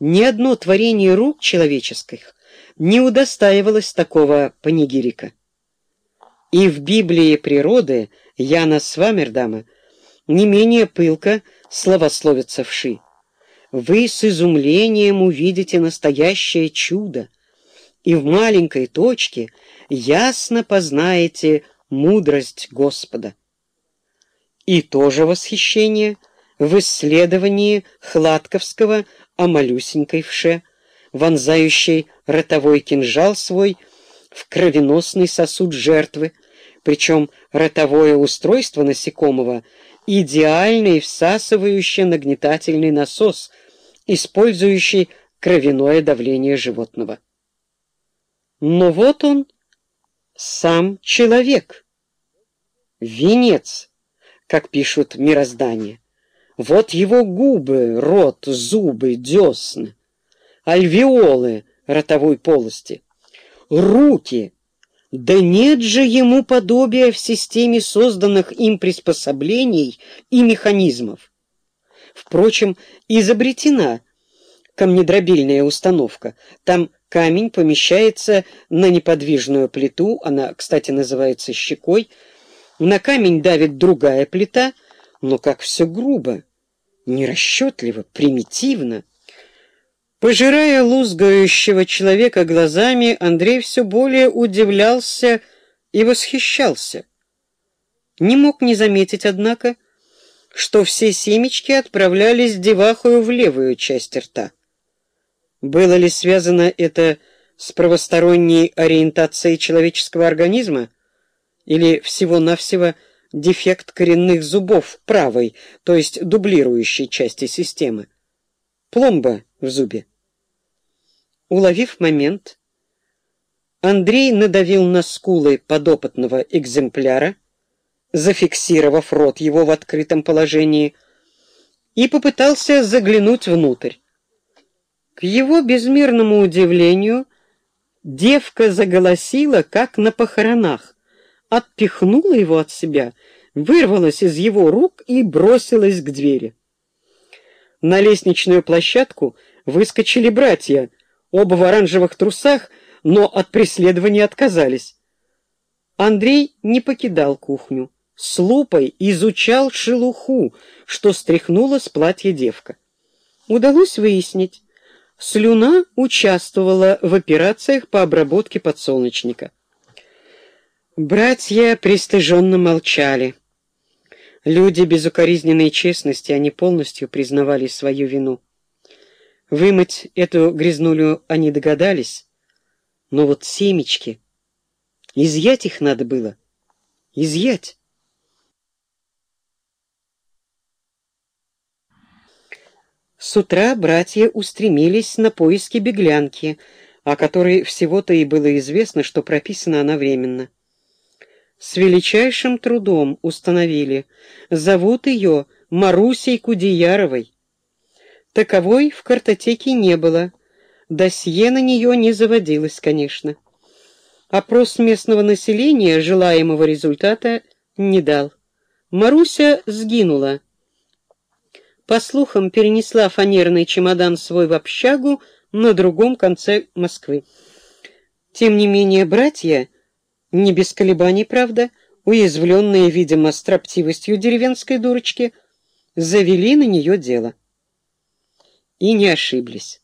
Ни одно творение рук человеческих не удостаивалось такого панигирика. И в Библии природы Яна Свамердама не менее пылко словословится вши. Вы с изумлением увидите настоящее чудо, и в маленькой точке ясно познаете мудрость Господа. И тоже восхищение в исследовании Хладковского о малюсенькой вше, вонзающей ротовой кинжал свой в кровеносный сосуд жертвы, причем ротовое устройство насекомого идеальный всасывающий нагнетательный насос, использующий кровяное давление животного. Но вот он, сам человек, венец, как пишут мироздание. Вот его губы, рот, зубы, десны, альвеолы ротовой полости, руки. Да нет же ему подобия в системе созданных им приспособлений и механизмов. Впрочем, изобретена камнедробильная установка. Там камень помещается на неподвижную плиту, она, кстати, называется щекой. На камень давит другая плита, но как все грубо нерасчетливо, примитивно. Пожирая лузгающего человека глазами, Андрей все более удивлялся и восхищался. Не мог не заметить, однако, что все семечки отправлялись девахою в левую часть рта. Было ли связано это с правосторонней ориентацией человеческого организма или всего-навсего дефект коренных зубов правой, то есть дублирующей части системы. Пломба в зубе. Уловив момент, Андрей надавил на скулы подопытного экземпляра, зафиксировав рот его в открытом положении, и попытался заглянуть внутрь. К его безмерному удивлению, девка заголосила, как на похоронах, отпихнула его от себя, вырвалась из его рук и бросилась к двери. На лестничную площадку выскочили братья, оба в оранжевых трусах, но от преследования отказались. Андрей не покидал кухню. С лупой изучал шелуху, что стряхнула с платья девка. Удалось выяснить, слюна участвовала в операциях по обработке подсолнечника. Братья пристыженно молчали. Люди безукоризненной честности, они полностью признавали свою вину. Вымыть эту грязнулю они догадались, но вот семечки, изъять их надо было, изъять. С утра братья устремились на поиски беглянки, о которой всего-то и было известно, что прописана она временно с величайшим трудом установили. Зовут ее Марусей Кудеяровой. Таковой в картотеке не было. Досье на нее не заводилось, конечно. Опрос местного населения желаемого результата не дал. Маруся сгинула. По слухам, перенесла фанерный чемодан свой в общагу на другом конце Москвы. Тем не менее, братья не без колебаний, правда, уязвленные, видимо, строптивостью деревенской дурочки, завели на нее дело. И не ошиблись.